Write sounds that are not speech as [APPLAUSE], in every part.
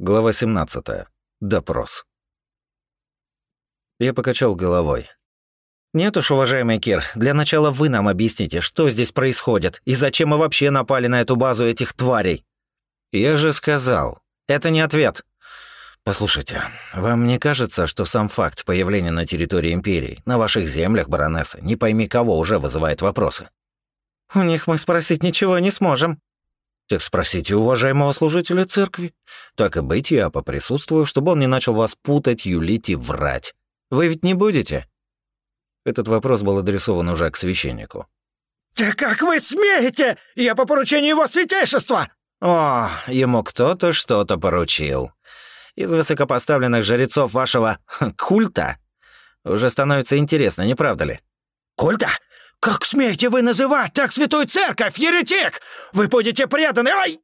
Глава 17. Допрос. Я покачал головой. Нет уж, уважаемый Кир, для начала вы нам объясните, что здесь происходит и зачем мы вообще напали на эту базу этих тварей. Я же сказал. Это не ответ. Послушайте, вам не кажется, что сам факт появления на территории Империи, на ваших землях, баронесса, не пойми кого, уже вызывает вопросы? У них мы спросить ничего не сможем. Так спросите уважаемого служителя церкви. Так и быть, я поприсутствую, чтобы он не начал вас путать, юлить и врать. Вы ведь не будете?» Этот вопрос был адресован уже к священнику. «Да как вы смеете? Я по поручению его святейшества!» «О, ему кто-то что-то поручил. Из высокопоставленных жрецов вашего [LAUGHS] культа уже становится интересно, не правда ли?» «Культа? «Как смеете вы называть так святую церковь, еретик? Вы будете преданы, ай!»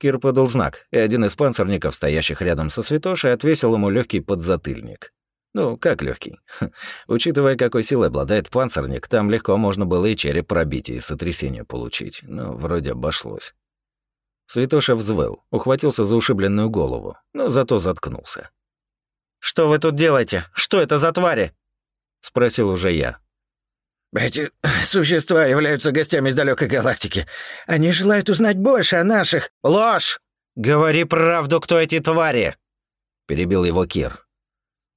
Кир подал знак, и один из панцирников, стоящих рядом со святошей, отвесил ему легкий подзатыльник. Ну, как легкий? Учитывая, какой силой обладает панцирник, там легко можно было и череп пробить, и сотрясение получить. Но вроде обошлось. Святоша взвыл, ухватился за ушибленную голову, но зато заткнулся. «Что вы тут делаете? Что это за твари?» — спросил уже я. Эти существа являются гостями из далекой галактики. Они желают узнать больше о наших... Ложь! Говори правду, кто эти твари! Перебил его Кир.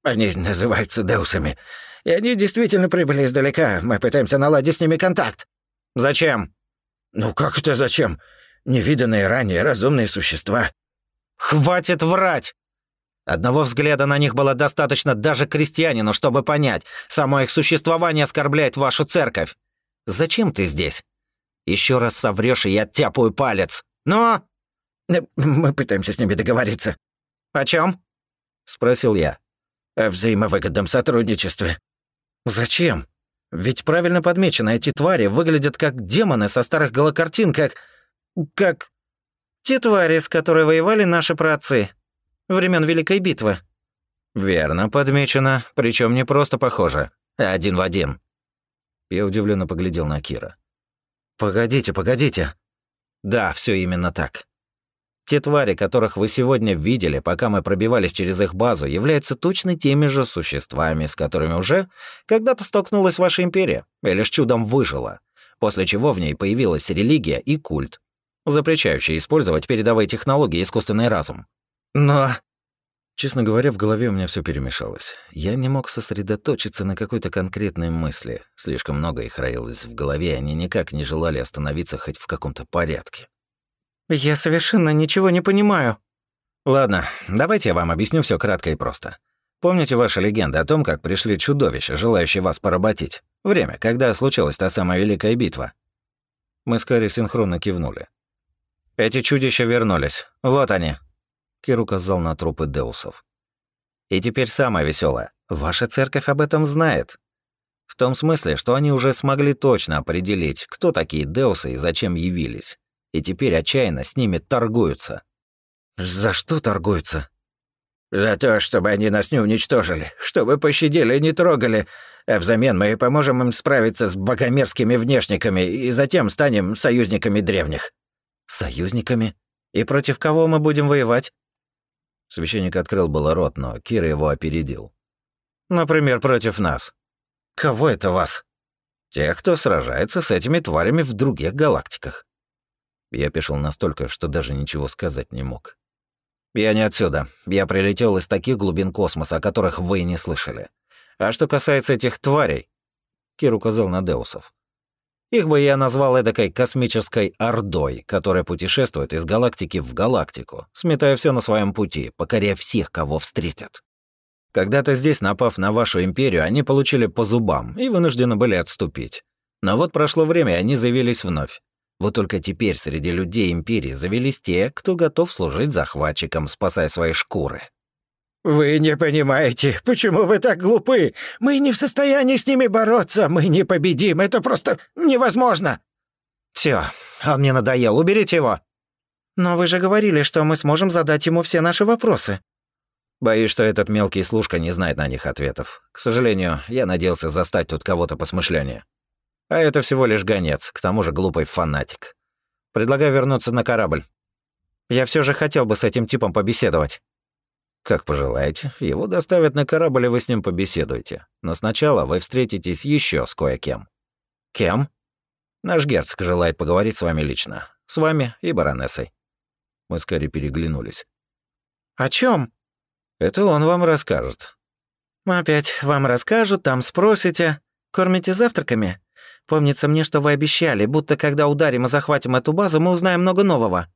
Они называются Деусами. И они действительно прибыли издалека. Мы пытаемся наладить с ними контакт. Зачем? Ну как это зачем? Невиданные ранее разумные существа. Хватит врать! Одного взгляда на них было достаточно даже крестьянину, чтобы понять, само их существование оскорбляет вашу церковь. Зачем ты здесь? Еще раз соврёшь, и я тяпаю палец. Но... Э, мы пытаемся с ними договориться. О чем? Спросил я. О взаимовыгодном сотрудничестве. Зачем? Ведь правильно подмечено, эти твари выглядят как демоны со старых голокартин, как... как... Те твари, с которой воевали наши праотцы времен Великой битвы». «Верно подмечено, причем не просто похоже, а один в один». Я удивленно поглядел на Кира. «Погодите, погодите». «Да, все именно так. Те твари, которых вы сегодня видели, пока мы пробивались через их базу, являются точно теми же существами, с которыми уже когда-то столкнулась ваша империя, и лишь чудом выжила, после чего в ней появилась религия и культ, запрещающие использовать передовые технологии и искусственный разум. Но... Честно говоря, в голове у меня все перемешалось. Я не мог сосредоточиться на какой-то конкретной мысли. Слишком много их роилось в голове, и они никак не желали остановиться хоть в каком-то порядке. «Я совершенно ничего не понимаю». «Ладно, давайте я вам объясню все кратко и просто. Помните ваши легенды о том, как пришли чудовища, желающие вас поработить? Время, когда случилась та самая великая битва?» Мы с Карри синхронно кивнули. «Эти чудища вернулись. Вот они, Кир указал на трупы деусов. «И теперь самое веселое. Ваша церковь об этом знает. В том смысле, что они уже смогли точно определить, кто такие деусы и зачем явились. И теперь отчаянно с ними торгуются». «За что торгуются?» «За то, чтобы они нас не уничтожили, чтобы пощадили и не трогали, а взамен мы поможем им справиться с богомерзкими внешниками и затем станем союзниками древних». «Союзниками? И против кого мы будем воевать?» Священник открыл было рот, но Кира его опередил. «Например, против нас». «Кого это вас?» «Тех, кто сражается с этими тварями в других галактиках». Я пешил настолько, что даже ничего сказать не мог. «Я не отсюда. Я прилетел из таких глубин космоса, о которых вы и не слышали. А что касается этих тварей...» Кир указал на Деусов. Их бы я назвал эдакой космической ордой, которая путешествует из галактики в галактику, сметая все на своем пути, покоряя всех, кого встретят. Когда-то здесь, напав на вашу империю, они получили по зубам и вынуждены были отступить. Но вот прошло время, и они заявились вновь. Вот только теперь среди людей империи завелись те, кто готов служить захватчикам, спасая свои шкуры. «Вы не понимаете, почему вы так глупы? Мы не в состоянии с ними бороться, мы не победим, это просто невозможно!» Все, он мне надоел, уберите его!» «Но вы же говорили, что мы сможем задать ему все наши вопросы». Боюсь, что этот мелкий служка не знает на них ответов. К сожалению, я надеялся застать тут кого-то посмышленнее. А это всего лишь гонец, к тому же глупый фанатик. Предлагаю вернуться на корабль. Я все же хотел бы с этим типом побеседовать». «Как пожелаете. Его доставят на корабль, и вы с ним побеседуете. Но сначала вы встретитесь еще с кое-кем». «Кем?» «Наш герцог желает поговорить с вами лично. С вами и баронессой». Мы с Карри переглянулись. «О чем? «Это он вам расскажет». «Опять вам расскажут, там спросите. Кормите завтраками? Помнится мне, что вы обещали, будто когда ударим и захватим эту базу, мы узнаем много нового».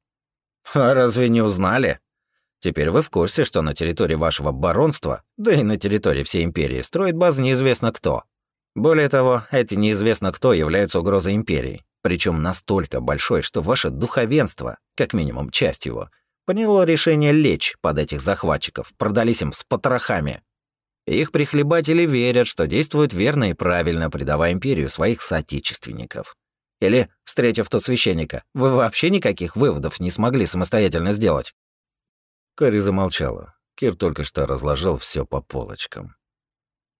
«А разве не узнали?» Теперь вы в курсе, что на территории вашего баронства, да и на территории всей империи, строит базы неизвестно кто. Более того, эти неизвестно кто являются угрозой империи, причем настолько большой, что ваше духовенство, как минимум часть его, приняло решение лечь под этих захватчиков, продались им с потрохами. Их прихлебатели верят, что действуют верно и правильно, предавая империю своих соотечественников. Или, встретив тут священника, вы вообще никаких выводов не смогли самостоятельно сделать? Кэрри замолчала. Кир только что разложил все по полочкам.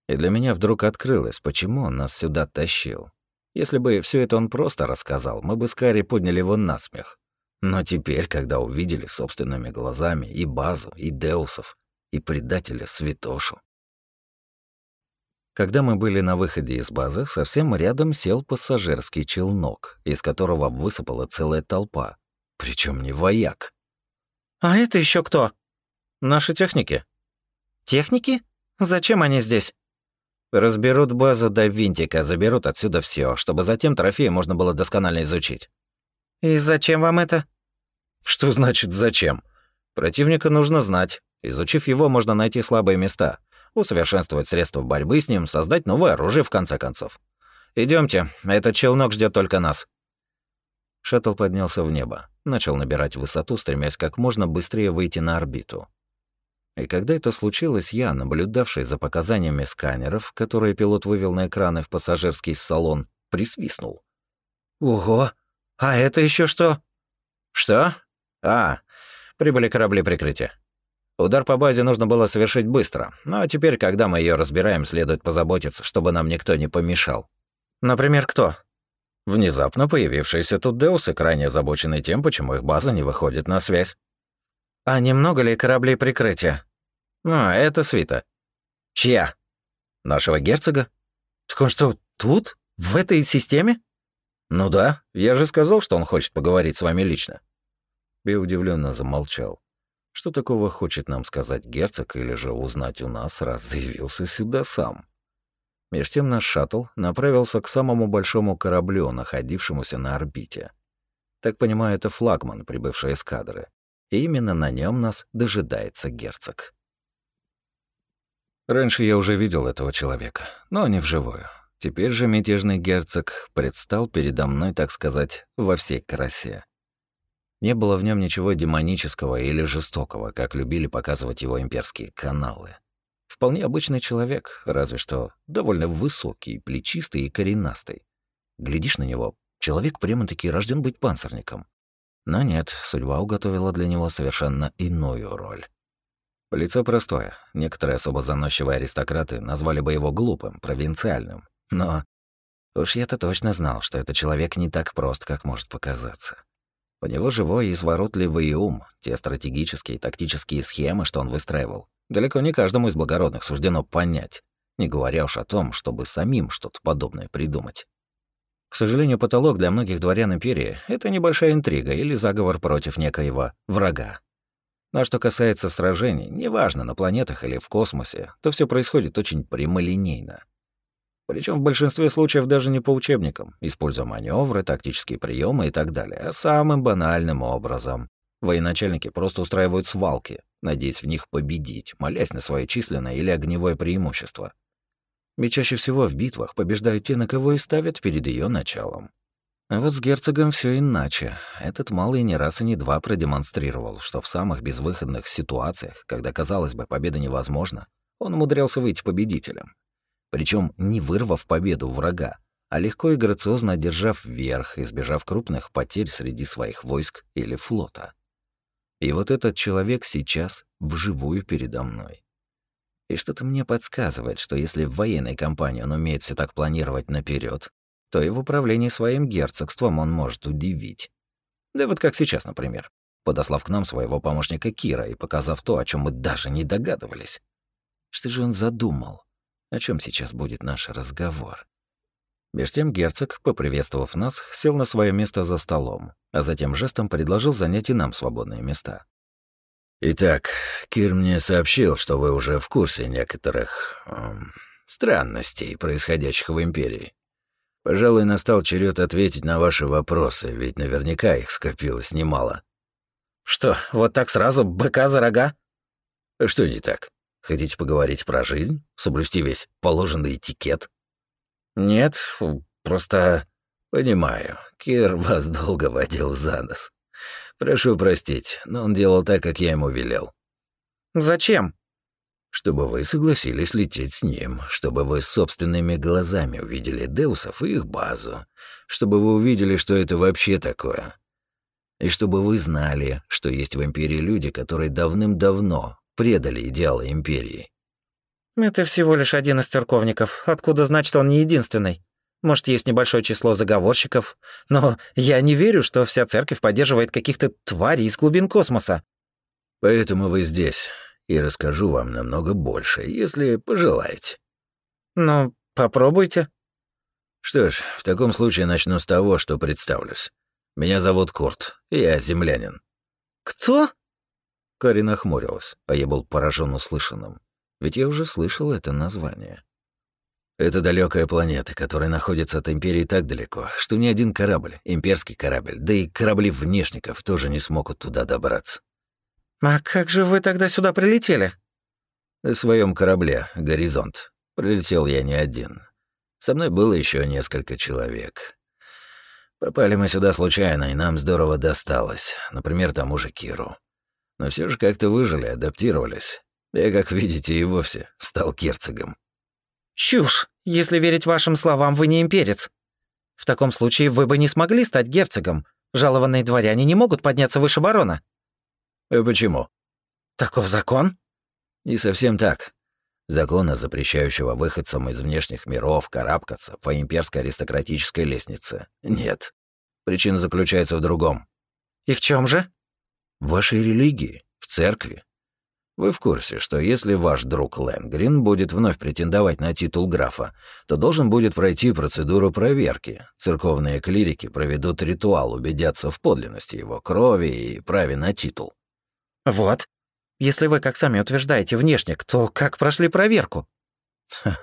И для меня вдруг открылось, почему он нас сюда тащил. Если бы все это он просто рассказал, мы бы с Карри подняли его на смех. Но теперь, когда увидели собственными глазами и базу, и Деусов, и предателя Святошу. Когда мы были на выходе из базы, совсем рядом сел пассажирский челнок, из которого высыпала целая толпа. Причем не вояк. «А это еще кто?» «Наши техники». «Техники? Зачем они здесь?» «Разберут базу до винтика, заберут отсюда все, чтобы затем трофеи можно было досконально изучить». «И зачем вам это?» «Что значит «зачем»? Противника нужно знать. Изучив его, можно найти слабые места, усовершенствовать средства борьбы с ним, создать новое оружие в конце концов. Идемте, этот челнок ждет только нас». Шаттл поднялся в небо, начал набирать высоту, стремясь как можно быстрее выйти на орбиту. И когда это случилось, я, наблюдавший за показаниями сканеров, которые пилот вывел на экраны в пассажирский салон, присвистнул. «Ого! А это еще что?» «Что? А, прибыли корабли прикрытия. Удар по базе нужно было совершить быстро, но теперь, когда мы ее разбираем, следует позаботиться, чтобы нам никто не помешал». «Например, кто?» Внезапно появившиеся тут Деусы, крайне озабочены тем, почему их база не выходит на связь. «А немного ли кораблей прикрытия?» «А, это свита». «Чья?» «Нашего герцога». «Так он что, тут? В этой системе?» «Ну да, я же сказал, что он хочет поговорить с вами лично». Би удивленно замолчал. Что такого хочет нам сказать герцог или же узнать у нас, раз заявился сюда сам? Меж тем наш шаттл направился к самому большому кораблю, находившемуся на орбите. Так понимаю, это флагман, прибывший из кадры. И именно на нем нас дожидается герцог. Раньше я уже видел этого человека, но не вживую. Теперь же мятежный герцог предстал передо мной, так сказать, во всей красе. Не было в нем ничего демонического или жестокого, как любили показывать его имперские каналы. Вполне обычный человек, разве что довольно высокий, плечистый и коренастый. Глядишь на него, человек прямо-таки рожден быть панцирником. Но нет, судьба уготовила для него совершенно иную роль. Лицо простое. Некоторые особо заносчивые аристократы назвали бы его глупым, провинциальным. Но уж я-то точно знал, что этот человек не так прост, как может показаться. У него живой и изворотливый ум, те стратегические и тактические схемы, что он выстраивал, далеко не каждому из благородных суждено понять, не говоря уж о том, чтобы самим что-то подобное придумать. К сожалению, потолок для многих дворян империи — это небольшая интрига или заговор против некоего врага. Но что касается сражений, неважно, на планетах или в космосе, то все происходит очень прямолинейно. Причем в большинстве случаев даже не по учебникам, используя маневры, тактические приемы и так далее, а самым банальным образом. Военачальники просто устраивают свалки, надеясь в них победить, молясь на свое численное или огневое преимущество. Ведь чаще всего в битвах побеждают те, на кого и ставят перед ее началом. А вот с герцогом все иначе. Этот малый не раз и не два продемонстрировал, что в самых безвыходных ситуациях, когда, казалось бы, победа невозможна, он умудрялся выйти победителем. Причем не вырвав победу врага, а легко и грациозно одержав верх, избежав крупных потерь среди своих войск или флота. И вот этот человек сейчас вживую передо мной. И что-то мне подсказывает, что если в военной кампании он умеет все так планировать наперед, то и в управлении своим герцогством он может удивить. Да вот как сейчас, например. подослав к нам своего помощника Кира и показав то, о чем мы даже не догадывались. Что же он задумал? О чем сейчас будет наш разговор? Меж тем герцог, поприветствовав нас, сел на свое место за столом, а затем жестом предложил занять и нам свободные места. «Итак, Кир мне сообщил, что вы уже в курсе некоторых эм, странностей, происходящих в Империи. Пожалуй, настал черед ответить на ваши вопросы, ведь наверняка их скопилось немало». «Что, вот так сразу быка за рога?» «Что не так? Хотите поговорить про жизнь? Соблюсти весь положенный этикет?» «Нет, просто...» «Понимаю. Кир вас [LAUGHS] долго водил за нос. Прошу простить, но он делал так, как я ему велел». «Зачем?» «Чтобы вы согласились лететь с ним, чтобы вы собственными глазами увидели Деусов и их базу, чтобы вы увидели, что это вообще такое, и чтобы вы знали, что есть в Империи люди, которые давным-давно предали идеалы Империи. Это всего лишь один из церковников. Откуда значит он не единственный? Может, есть небольшое число заговорщиков, но я не верю, что вся церковь поддерживает каких-то тварей из глубин космоса. Поэтому вы здесь, и расскажу вам намного больше, если пожелаете. Ну, попробуйте. Что ж, в таком случае начну с того, что представлюсь. Меня зовут Курт, я землянин. Кто? Кари нахмурилась, а я был поражен услышанным. Ведь я уже слышал это название. Это далекая планета, которая находится от Империи так далеко, что ни один корабль, имперский корабль, да и корабли внешников тоже не смогут туда добраться. «А как же вы тогда сюда прилетели?» На своем корабле «Горизонт». Прилетел я не один. Со мной было еще несколько человек. Попали мы сюда случайно, и нам здорово досталось. Например, тому же Киру. Но все же как-то выжили, адаптировались. Я, как видите, и вовсе стал герцогом. Чушь! Если верить вашим словам, вы не имперец. В таком случае вы бы не смогли стать герцогом. Жалованные дворяне не могут подняться выше барона. А почему? Таков закон? Не совсем так. Закона, запрещающего выходцам из внешних миров карабкаться по имперской аристократической лестнице, нет. Причина заключается в другом. И в чем же? В вашей религии, в церкви. Вы в курсе, что если ваш друг Лэнгрин будет вновь претендовать на титул графа, то должен будет пройти процедуру проверки. Церковные клирики проведут ритуал, убедятся в подлинности его крови и праве на титул. Вот. Если вы, как сами утверждаете, внешник, то как прошли проверку? Ха,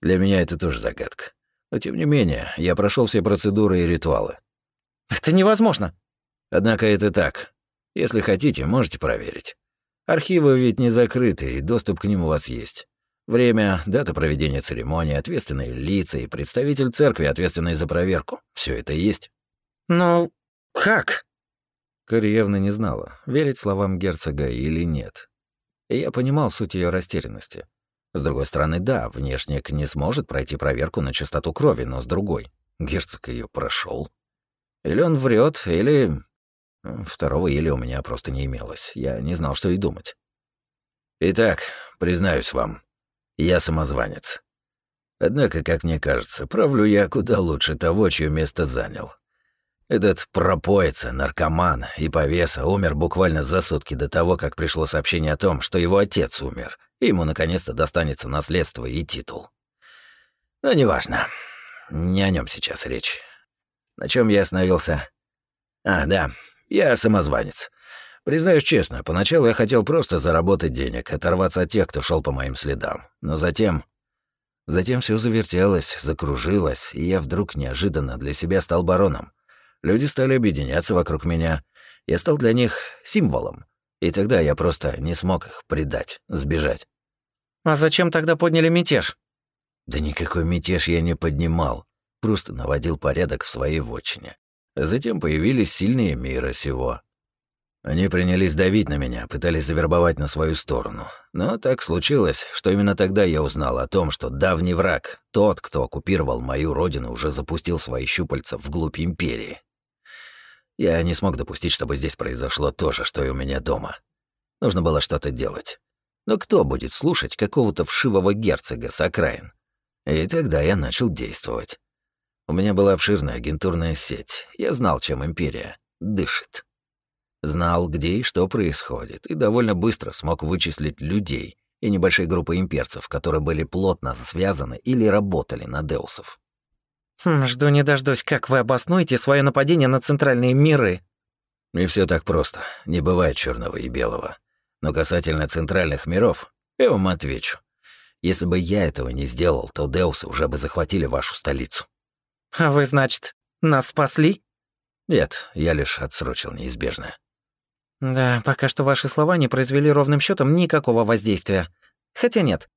для меня это тоже загадка. Но тем не менее, я прошел все процедуры и ритуалы. Это невозможно. Однако это так. Если хотите, можете проверить. Архивы ведь не закрыты, и доступ к ним у вас есть. Время, дата проведения церемонии, ответственные лица и представитель церкви, ответственный за проверку. Все это есть. Но как? Кэрри явно не знала, верить словам герцога или нет. И я понимал суть ее растерянности. С другой стороны, да, внешник не сможет пройти проверку на чистоту крови, но с другой, герцог ее прошел. Или он врет, или Второго или у меня просто не имелось. Я не знал, что и думать. Итак, признаюсь вам, я самозванец. Однако, как мне кажется, правлю я куда лучше того, чье место занял. Этот пропоица, наркоман и повеса умер буквально за сутки до того, как пришло сообщение о том, что его отец умер, и ему наконец-то достанется наследство и титул. Но неважно. Не о нем сейчас речь. На чем я остановился? А, да, я самозванец. Признаюсь честно, поначалу я хотел просто заработать денег, оторваться от тех, кто шел по моим следам. Но затем... Затем все завертелось, закружилось, и я вдруг неожиданно для себя стал бароном. Люди стали объединяться вокруг меня. Я стал для них символом. И тогда я просто не смог их предать, сбежать. А зачем тогда подняли мятеж? Да никакой мятеж я не поднимал. Просто наводил порядок в своей вотчине. Затем появились сильные мира сего. Они принялись давить на меня, пытались завербовать на свою сторону. Но так случилось, что именно тогда я узнал о том, что давний враг, тот, кто оккупировал мою родину, уже запустил свои щупальца вглубь империи. Я не смог допустить, чтобы здесь произошло то же, что и у меня дома. Нужно было что-то делать. Но кто будет слушать какого-то вшивого герцога с окраин? И тогда я начал действовать. У меня была обширная агентурная сеть. Я знал, чем империя дышит. Знал, где и что происходит, и довольно быстро смог вычислить людей и небольшие группы имперцев, которые были плотно связаны или работали на Деусов. Хм, жду не дождусь, как вы обоснуете свое нападение на центральные миры. Не все так просто. Не бывает черного и белого. Но касательно центральных миров, я вам отвечу. Если бы я этого не сделал, то Деусы уже бы захватили вашу столицу. А вы, значит, нас спасли? Нет, я лишь отсрочил неизбежное. Да, пока что ваши слова не произвели ровным счетом никакого воздействия. Хотя нет.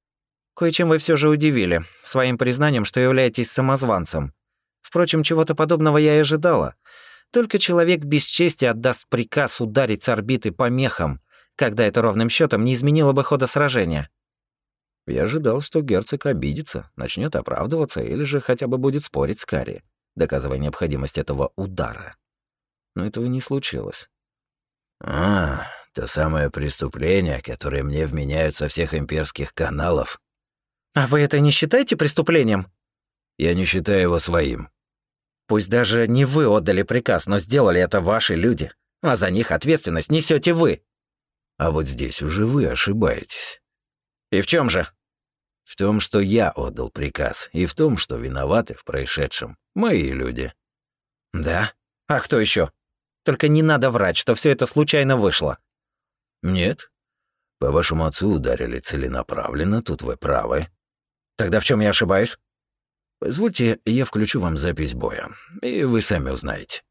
Кое-чем вы все же удивили, своим признанием, что являетесь самозванцем. Впрочем, чего-то подобного я и ожидала. Только человек без чести отдаст приказ ударить с орбиты по мехам, когда это ровным счетом не изменило бы хода сражения. Я ожидал, что герцог обидится, начнет оправдываться или же хотя бы будет спорить с Карри, доказывая необходимость этого удара. Но этого не случилось. «А, то самое преступление, которое мне вменяют со всех имперских каналов». «А вы это не считаете преступлением?» «Я не считаю его своим». «Пусть даже не вы отдали приказ, но сделали это ваши люди, а за них ответственность несете вы». «А вот здесь уже вы ошибаетесь». «И в чем же?» «В том, что я отдал приказ, и в том, что виноваты в происшедшем мои люди». «Да? А кто еще? Только не надо врать, что все это случайно вышло». «Нет. По вашему отцу ударили целенаправленно, тут вы правы». «Тогда в чем я ошибаюсь?» «Позвольте, я включу вам запись боя, и вы сами узнаете».